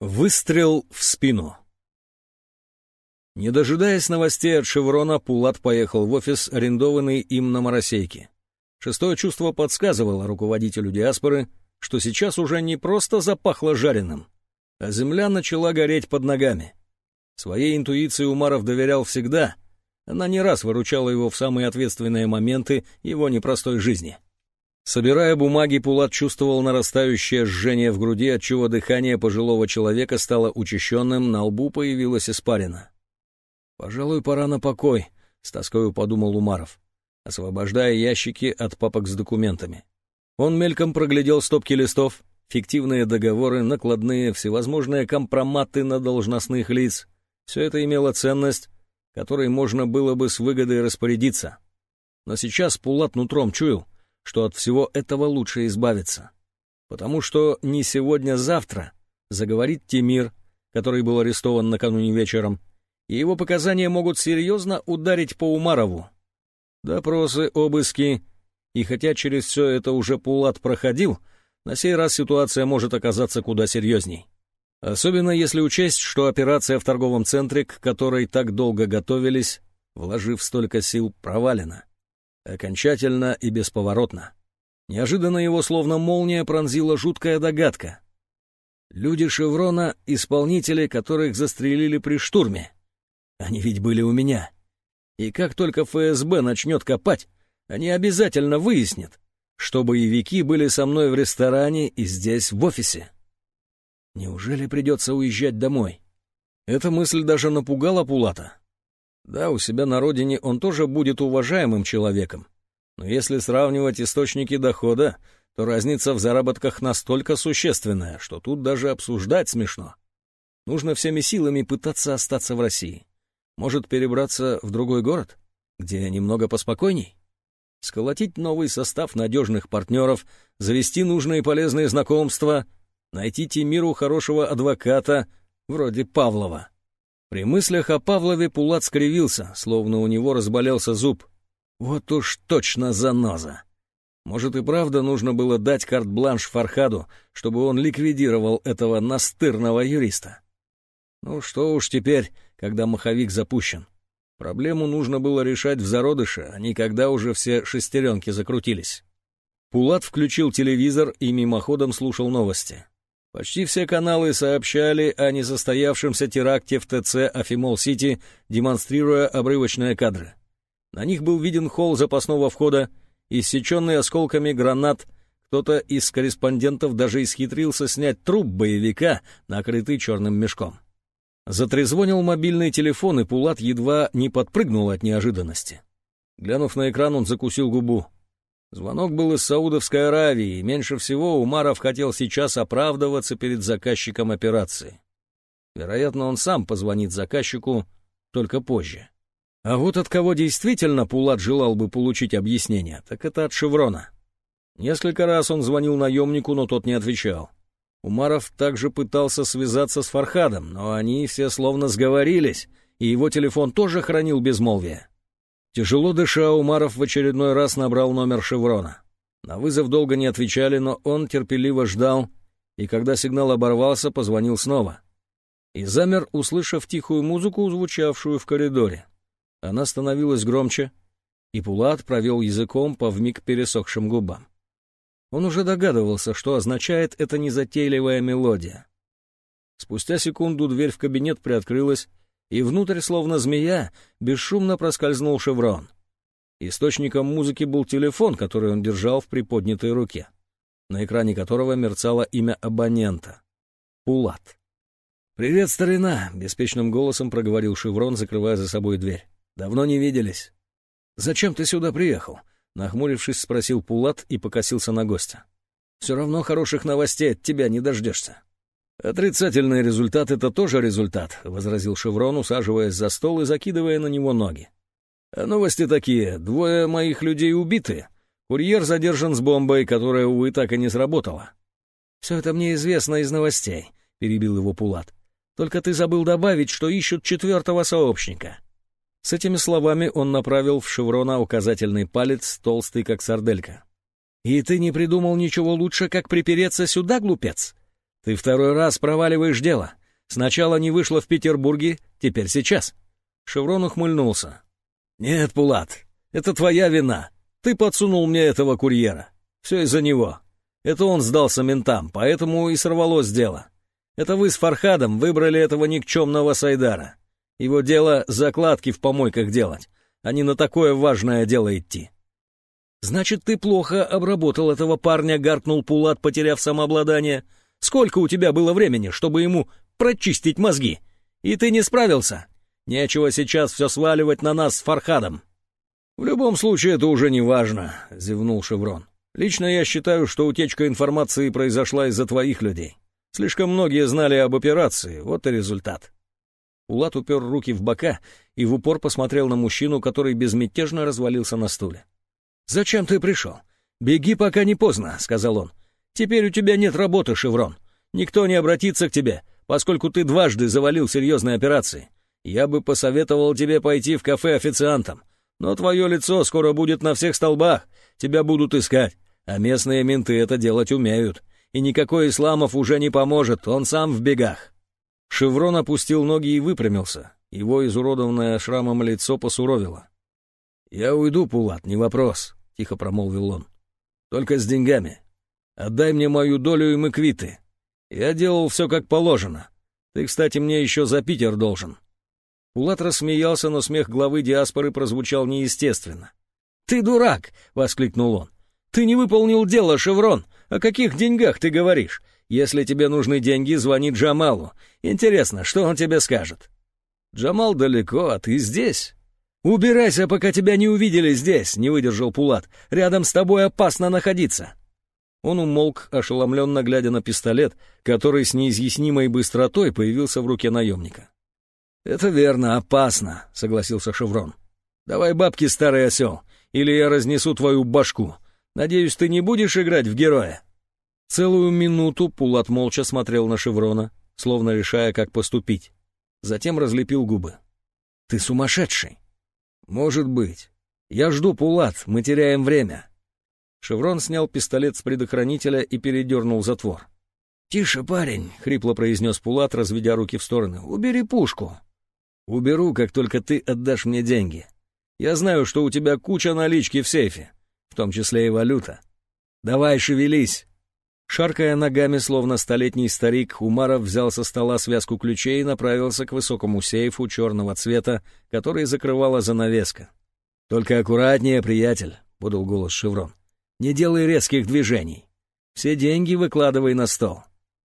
Выстрел в спину. Не дожидаясь новостей от «Шеврона», Пулат поехал в офис, арендованный им на Моросейке. Шестое чувство подсказывало руководителю диаспоры, что сейчас уже не просто запахло жареным, а земля начала гореть под ногами. Своей интуиции Умаров доверял всегда. Она не раз выручала его в самые ответственные моменты его непростой жизни. Собирая бумаги, Пулат чувствовал нарастающее жжение в груди, отчего дыхание пожилого человека стало учащенным, на лбу появилась испарина. «Пожалуй, пора на покой», — с тоскою подумал Умаров, освобождая ящики от папок с документами. Он мельком проглядел стопки листов, фиктивные договоры, накладные, всевозможные компроматы на должностных лиц — все это имело ценность, которой можно было бы с выгодой распорядиться. Но сейчас Пулат нутром чуял, что от всего этого лучше избавиться. Потому что не сегодня-завтра заговорит Тимир, который был арестован накануне вечером, и его показания могут серьезно ударить по Умарову. Допросы, обыски, и хотя через все это уже Пулат проходил, на сей раз ситуация может оказаться куда серьезней. Особенно если учесть, что операция в торговом центре, к которой так долго готовились, вложив столько сил, провалена. Окончательно и бесповоротно. Неожиданно его словно молния пронзила жуткая догадка. Люди «Шеврона» — исполнители, которых застрелили при штурме. Они ведь были у меня. И как только ФСБ начнет копать, они обязательно выяснят, что боевики были со мной в ресторане и здесь в офисе. Неужели придется уезжать домой? Эта мысль даже напугала Пулата. Да, у себя на родине он тоже будет уважаемым человеком. Но если сравнивать источники дохода, то разница в заработках настолько существенная, что тут даже обсуждать смешно. Нужно всеми силами пытаться остаться в России. Может, перебраться в другой город, где немного поспокойней? Сколотить новый состав надежных партнеров, завести нужные полезные знакомства — найти Тимиру хорошего адвоката, вроде Павлова. При мыслях о Павлове Пулат скривился, словно у него разболелся зуб. Вот уж точно заноза. Может и правда нужно было дать карт-бланш Фархаду, чтобы он ликвидировал этого настырного юриста. Ну что уж теперь, когда маховик запущен. Проблему нужно было решать в зародыше, а не когда уже все шестеренки закрутились. Пулат включил телевизор и мимоходом слушал новости. Почти все каналы сообщали о несостоявшемся теракте в ТЦ Афимол-Сити, демонстрируя обрывочные кадры. На них был виден холл запасного входа, иссеченный осколками гранат. Кто-то из корреспондентов даже исхитрился снять труп боевика, накрытый черным мешком. Затрезвонил мобильный телефон, и Пулат едва не подпрыгнул от неожиданности. Глянув на экран, он закусил губу. Звонок был из Саудовской Аравии, и меньше всего Умаров хотел сейчас оправдываться перед заказчиком операции. Вероятно, он сам позвонит заказчику только позже. А вот от кого действительно Пулат желал бы получить объяснение, так это от Шеврона. Несколько раз он звонил наемнику, но тот не отвечал. Умаров также пытался связаться с Фархадом, но они все словно сговорились, и его телефон тоже хранил безмолвие. Тяжело дыша, Умаров в очередной раз набрал номер «Шеврона». На вызов долго не отвечали, но он терпеливо ждал, и когда сигнал оборвался, позвонил снова. И замер, услышав тихую музыку, звучавшую в коридоре. Она становилась громче, и Пулат провел языком по вмиг пересохшим губам. Он уже догадывался, что означает эта незатейливая мелодия. Спустя секунду дверь в кабинет приоткрылась, и внутрь, словно змея, бесшумно проскользнул шеврон. Источником музыки был телефон, который он держал в приподнятой руке, на экране которого мерцало имя абонента — Пулат. «Привет, старина!» — беспечным голосом проговорил Шеврон, закрывая за собой дверь. «Давно не виделись». «Зачем ты сюда приехал?» — нахмурившись, спросил Пулат и покосился на гостя. «Все равно хороших новостей от тебя не дождешься». «Отрицательный результат — это тоже результат», — возразил Шеврон, усаживаясь за стол и закидывая на него ноги. «А новости такие. Двое моих людей убиты. Курьер задержан с бомбой, которая, увы, так и не сработала». «Все это мне известно из новостей», — перебил его Пулат. «Только ты забыл добавить, что ищут четвертого сообщника». С этими словами он направил в Шеврона указательный палец, толстый как сарделька. «И ты не придумал ничего лучше, как припереться сюда, глупец?» Ты второй раз проваливаешь дело. Сначала не вышло в Петербурге, теперь сейчас». Шеврон ухмыльнулся. «Нет, Пулат, это твоя вина. Ты подсунул мне этого курьера. Все из-за него. Это он сдался ментам, поэтому и сорвалось дело. Это вы с Фархадом выбрали этого никчемного Сайдара. Его дело — закладки в помойках делать, а не на такое важное дело идти». «Значит, ты плохо обработал этого парня», — гаркнул Пулат, потеряв самообладание. «Сколько у тебя было времени, чтобы ему прочистить мозги? И ты не справился? Нечего сейчас все сваливать на нас с Фархадом». «В любом случае, это уже не важно», — зевнул Шеврон. «Лично я считаю, что утечка информации произошла из-за твоих людей. Слишком многие знали об операции, вот и результат». Улат упер руки в бока и в упор посмотрел на мужчину, который безмятежно развалился на стуле. «Зачем ты пришел? Беги, пока не поздно», — сказал он. «Теперь у тебя нет работы, Шеврон. Никто не обратится к тебе, поскольку ты дважды завалил серьезные операции. Я бы посоветовал тебе пойти в кафе официантом, но твое лицо скоро будет на всех столбах, тебя будут искать, а местные менты это делать умеют, и никакой Исламов уже не поможет, он сам в бегах». Шеврон опустил ноги и выпрямился. Его изуродованное шрамом лицо посуровило. «Я уйду, Пулат, не вопрос. — тихо промолвил он. «Только с деньгами. Отдай мне мою долю, и мы квиты. Я делал все как положено. Ты, кстати, мне еще за Питер должен». Пулат рассмеялся, но смех главы диаспоры прозвучал неестественно. «Ты дурак!» — воскликнул он. «Ты не выполнил дело, Шеврон. О каких деньгах ты говоришь? Если тебе нужны деньги, звони Джамалу. Интересно, что он тебе скажет?» «Джамал далеко, а ты здесь. «Убирайся, пока тебя не увидели здесь!» — не выдержал Пулат. «Рядом с тобой опасно находиться!» Он умолк, ошеломленно глядя на пистолет, который с неизъяснимой быстротой появился в руке наемника. «Это верно, опасно», — согласился Шеврон. «Давай бабки, старый осел, или я разнесу твою башку. Надеюсь, ты не будешь играть в героя?» Целую минуту Пулат молча смотрел на Шеврона, словно решая, как поступить. Затем разлепил губы. «Ты сумасшедший!» «Может быть. Я жду, Пулат, мы теряем время». Шеврон снял пистолет с предохранителя и передернул затвор. «Тише, парень», — хрипло произнес Пулат, разведя руки в стороны. «Убери пушку». «Уберу, как только ты отдашь мне деньги. Я знаю, что у тебя куча налички в сейфе, в том числе и валюта. Давай, шевелись». Шаркая ногами, словно столетний старик, Умаров взял со стола связку ключей и направился к высокому сейфу черного цвета, который закрывала занавеска. «Только аккуратнее, приятель», — подал голос Шеврон. «Не делай резких движений. Все деньги выкладывай на стол».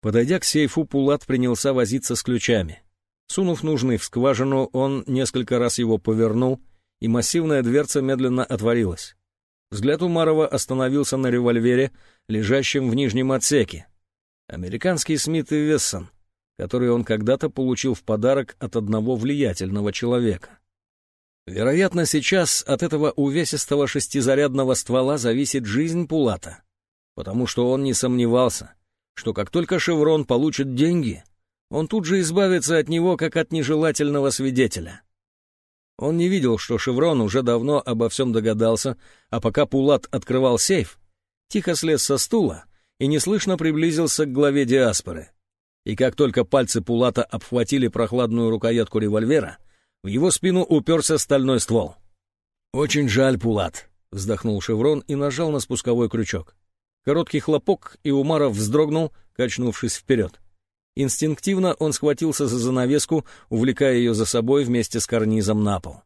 Подойдя к сейфу, Пулат принялся возиться с ключами. Сунув нужный в скважину, он несколько раз его повернул, и массивная дверца медленно отворилась. Взгляд Умарова остановился на револьвере, лежащем в нижнем отсеке. Американский Смит и Вессон, который он когда-то получил в подарок от одного влиятельного человека. Вероятно, сейчас от этого увесистого шестизарядного ствола зависит жизнь Пулата, потому что он не сомневался, что как только Шеврон получит деньги, он тут же избавится от него, как от нежелательного свидетеля. Он не видел, что Шеврон уже давно обо всем догадался, а пока Пулат открывал сейф, тихо слез со стула и неслышно приблизился к главе диаспоры. И как только пальцы Пулата обхватили прохладную рукоятку револьвера, в его спину уперся стальной ствол. «Очень жаль, Пулат», — вздохнул Шеврон и нажал на спусковой крючок. Короткий хлопок, и Умаров вздрогнул, качнувшись вперед. Инстинктивно он схватился за занавеску, увлекая ее за собой вместе с карнизом на пол.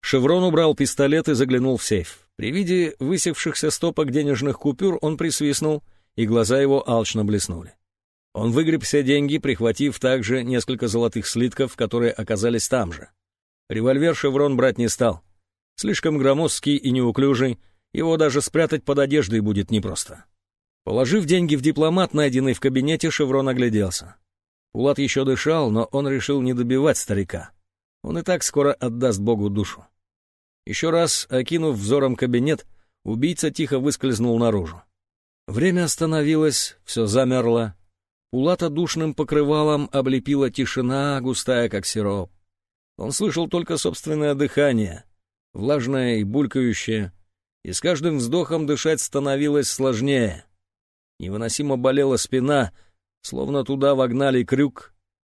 Шеврон убрал пистолет и заглянул в сейф. При виде высевшихся стопок денежных купюр он присвистнул, и глаза его алчно блеснули. Он выгреб все деньги, прихватив также несколько золотых слитков, которые оказались там же. Револьвер Шеврон брать не стал. Слишком громоздкий и неуклюжий, его даже спрятать под одеждой будет непросто. Положив деньги в дипломат, найденный в кабинете, Шеврон огляделся. Пулат еще дышал, но он решил не добивать старика. Он и так скоро отдаст Богу душу. Еще раз, окинув взором кабинет, убийца тихо выскользнул наружу. Время остановилось, все замерло. Пулата душным покрывалом облепила тишина, густая, как сироп. Он слышал только собственное дыхание, влажное и булькающее, и с каждым вздохом дышать становилось сложнее — Невыносимо болела спина, словно туда вогнали крюк,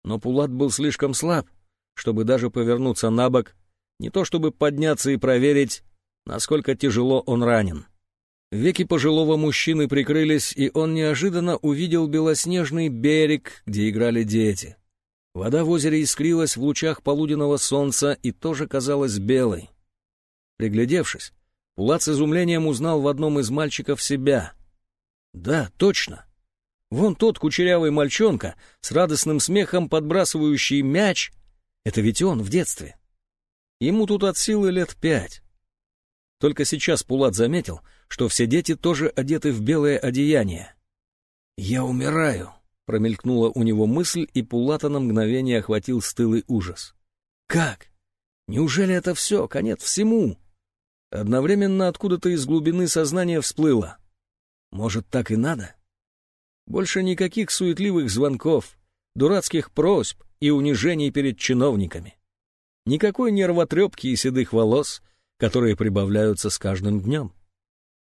но Пулат был слишком слаб, чтобы даже повернуться на бок, не то чтобы подняться и проверить, насколько тяжело он ранен. Веки пожилого мужчины прикрылись, и он неожиданно увидел белоснежный берег, где играли дети. Вода в озере искрилась в лучах полуденного солнца и тоже казалась белой. Приглядевшись, Пулат с изумлением узнал в одном из мальчиков себя. Да, точно. Вон тот кучерявый мальчонка с радостным смехом подбрасывающий мяч — это ведь он в детстве. Ему тут от силы лет пять. Только сейчас Пулат заметил, что все дети тоже одеты в белое одеяние. «Я умираю», — промелькнула у него мысль, и Пулата на мгновение охватил стылый ужас. «Как? Неужели это все, конец всему?» Одновременно откуда-то из глубины сознания всплыло. «Может, так и надо?» Больше никаких суетливых звонков, дурацких просьб и унижений перед чиновниками. Никакой нервотрепки и седых волос, которые прибавляются с каждым днем.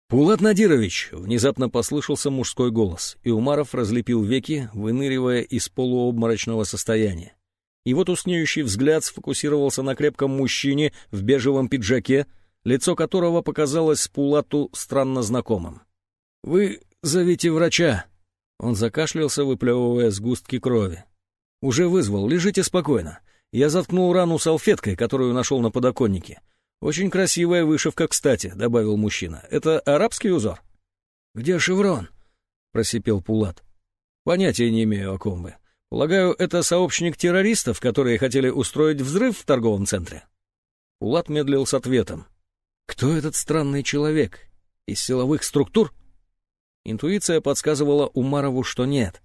«Пулат Надирович!» — внезапно послышался мужской голос, и Умаров разлепил веки, выныривая из полуобморочного состояния. Его тускнеющий взгляд сфокусировался на крепком мужчине в бежевом пиджаке, лицо которого показалось Пулату странно знакомым. «Вы зовите врача!» Он закашлялся, выплевывая сгустки крови. «Уже вызвал, лежите спокойно. Я заткнул рану салфеткой, которую нашел на подоконнике. «Очень красивая вышивка, кстати», — добавил мужчина. «Это арабский узор?» «Где шеврон?» — просипел Пулат. «Понятия не имею, о ком вы. Полагаю, это сообщник террористов, которые хотели устроить взрыв в торговом центре?» Пулат медлил с ответом. «Кто этот странный человек? Из силовых структур?» Интуиция подсказывала Умарову, что нет.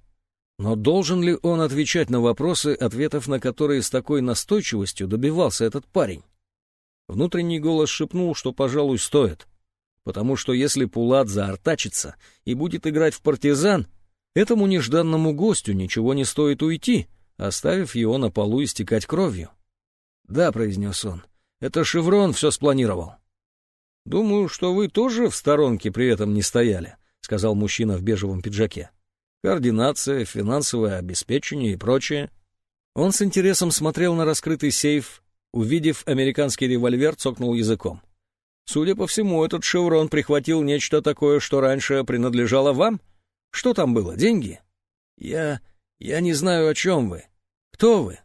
Но должен ли он отвечать на вопросы, ответов на которые с такой настойчивостью добивался этот парень? Внутренний голос шепнул, что, пожалуй, стоит. Потому что если Пулат заортачится и будет играть в партизан, этому нежданному гостю ничего не стоит уйти, оставив его на полу истекать кровью. «Да», — произнес он, — «это Шеврон все спланировал». «Думаю, что вы тоже в сторонке при этом не стояли», — сказал мужчина в бежевом пиджаке. «Координация, финансовое обеспечение и прочее». Он с интересом смотрел на раскрытый сейф, Увидев американский револьвер, цокнул языком. «Судя по всему, этот шеврон прихватил нечто такое, что раньше принадлежало вам? Что там было, деньги?» «Я... я не знаю, о чем вы. Кто вы?»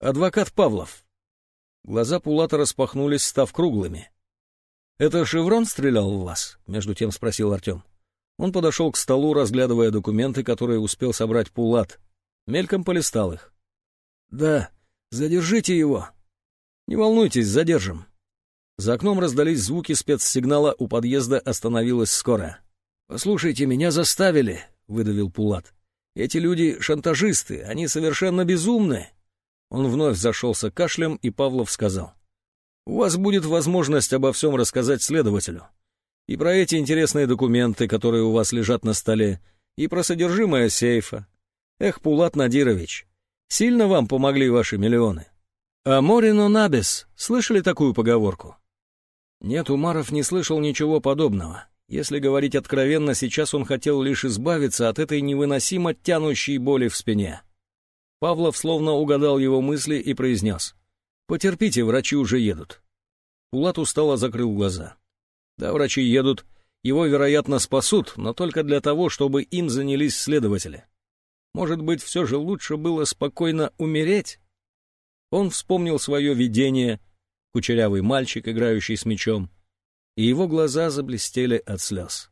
«Адвокат Павлов». Глаза Пулата распахнулись, став круглыми. «Это шеврон стрелял в вас?» — между тем спросил Артем. Он подошел к столу, разглядывая документы, которые успел собрать Пулат. Мельком полистал их. «Да, задержите его», «Не волнуйтесь, задержим». За окном раздались звуки спецсигнала, у подъезда остановилась скорая. «Послушайте, меня заставили», — выдавил Пулат. «Эти люди — шантажисты, они совершенно безумны». Он вновь зашелся кашлем, и Павлов сказал. «У вас будет возможность обо всем рассказать следователю. И про эти интересные документы, которые у вас лежат на столе, и про содержимое сейфа. Эх, Пулат Надирович, сильно вам помогли ваши миллионы?» А Морино Набес, слышали такую поговорку? Нет, Умаров не слышал ничего подобного. Если говорить откровенно, сейчас он хотел лишь избавиться от этой невыносимо тянущей боли в спине. Павлов словно угадал его мысли и произнес. «Потерпите, врачи уже едут». Пулат устало закрыл глаза. «Да, врачи едут. Его, вероятно, спасут, но только для того, чтобы им занялись следователи. Может быть, все же лучше было спокойно умереть?» Он вспомнил свое видение, кучерявый мальчик, играющий с мечом, и его глаза заблестели от слез.